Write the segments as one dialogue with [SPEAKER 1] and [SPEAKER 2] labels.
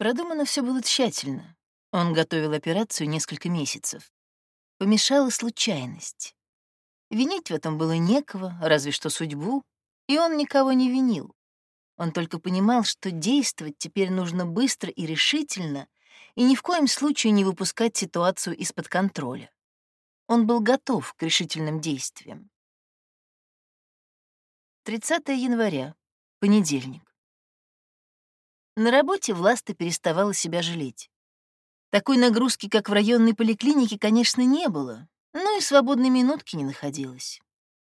[SPEAKER 1] Продумано все было тщательно. Он готовил операцию несколько месяцев. Помешала случайность. Винить в этом было некого, разве что судьбу, и он никого не винил. Он только понимал, что действовать теперь нужно быстро и решительно, и ни в коем случае не выпускать ситуацию из-под контроля. Он был готов к решительным действиям. 30 января, понедельник. На работе Власта переставала себя жалеть. Такой нагрузки, как в районной поликлинике, конечно, не было, но и свободной минутки не находилось.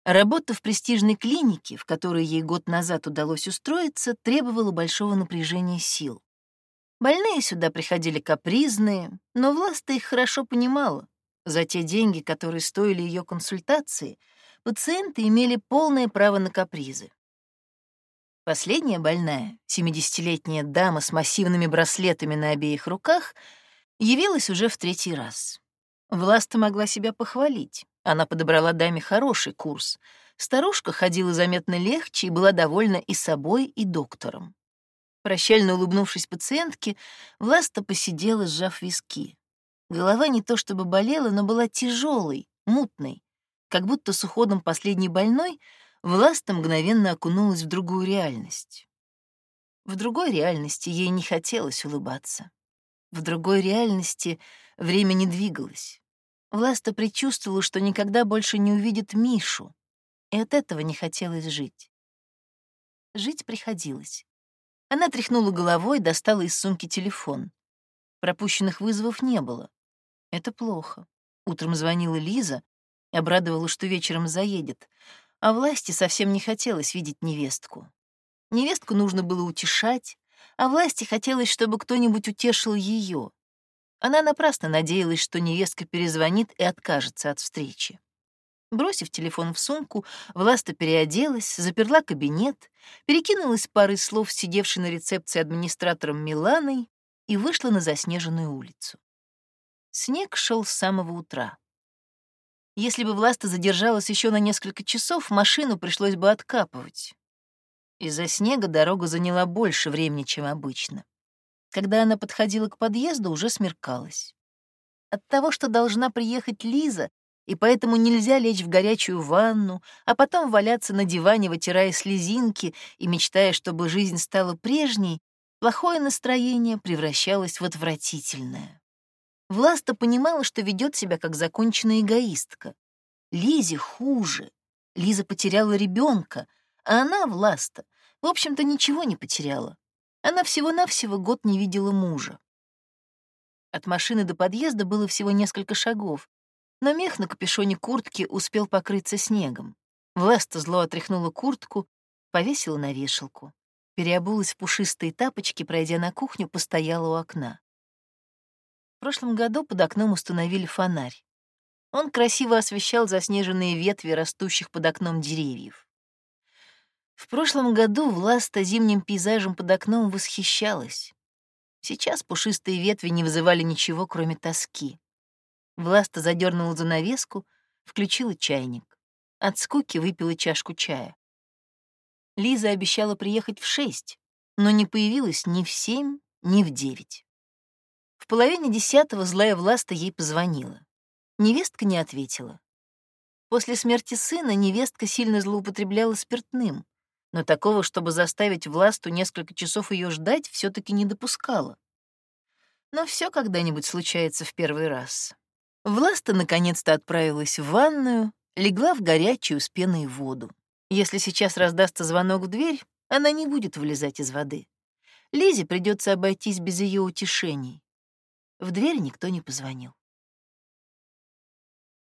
[SPEAKER 1] Работа в престижной клинике, в которой ей год назад удалось устроиться, требовала большого напряжения сил. Больные сюда приходили капризные, но Власта их хорошо понимала. За те деньги, которые стоили ее консультации, пациенты имели полное право на капризы. Последняя больная, 70-летняя дама с массивными браслетами на обеих руках, явилась уже в третий раз. Власта могла себя похвалить. Она подобрала даме хороший курс. Старушка ходила заметно легче и была довольна и собой, и доктором. Прощально улыбнувшись пациентке, Власта посидела, сжав виски. Голова не то чтобы болела, но была тяжелой, мутной, как будто с уходом последней больной Власта мгновенно окунулась в другую реальность. В другой реальности ей не хотелось улыбаться. В другой реальности время не двигалось. Власта предчувствовала, что никогда больше не увидит Мишу, и от этого не хотелось жить. Жить приходилось. Она тряхнула головой, достала из сумки телефон. Пропущенных вызовов не было. Это плохо. Утром звонила Лиза и обрадовала, что вечером заедет, а власти совсем не хотелось видеть невестку. Невестку нужно было утешать, а власти хотелось, чтобы кто-нибудь утешил ее. Она напрасно надеялась, что невестка перезвонит и откажется от встречи. Бросив телефон в сумку, Власта переоделась, заперла кабинет, перекинулась парой слов сидевшей на рецепции администратором Миланой и вышла на заснеженную улицу. Снег шел с самого утра. Если бы Власта задержалась еще на несколько часов, машину пришлось бы откапывать. Из-за снега дорога заняла больше времени, чем обычно. Когда она подходила к подъезду, уже смеркалось. От того, что должна приехать Лиза, и поэтому нельзя лечь в горячую ванну, а потом валяться на диване, вытирая слезинки и мечтая, чтобы жизнь стала прежней, плохое настроение превращалось в отвратительное. Власта понимала, что ведет себя как законченная эгоистка. Лизе хуже. Лиза потеряла ребенка, а она, Власта, в общем-то, ничего не потеряла. Она всего-навсего год не видела мужа. От машины до подъезда было всего несколько шагов, но мех на капюшоне куртки успел покрыться снегом. Власта зло отряхнула куртку, повесила на вешалку. Переобулась в пушистые тапочки, пройдя на кухню, постояла у окна прошлом году под окном установили фонарь. Он красиво освещал заснеженные ветви растущих под окном деревьев. В прошлом году Власта зимним пейзажем под окном восхищалась. Сейчас пушистые ветви не вызывали ничего, кроме тоски. Власта задернула занавеску, включила чайник. От скуки выпила чашку чая. Лиза обещала приехать в шесть, но не появилась ни в семь, ни в девять. В половине десятого злая Власта ей позвонила. Невестка не ответила. После смерти сына невестка сильно злоупотребляла спиртным, но такого, чтобы заставить Власту несколько часов ее ждать, все таки не допускала. Но все когда-нибудь случается в первый раз. Власта наконец-то отправилась в ванную, легла в горячую с пеной воду. Если сейчас раздастся звонок в дверь, она не будет вылезать из воды. Лизе придется обойтись без ее утешений. В дверь никто не позвонил.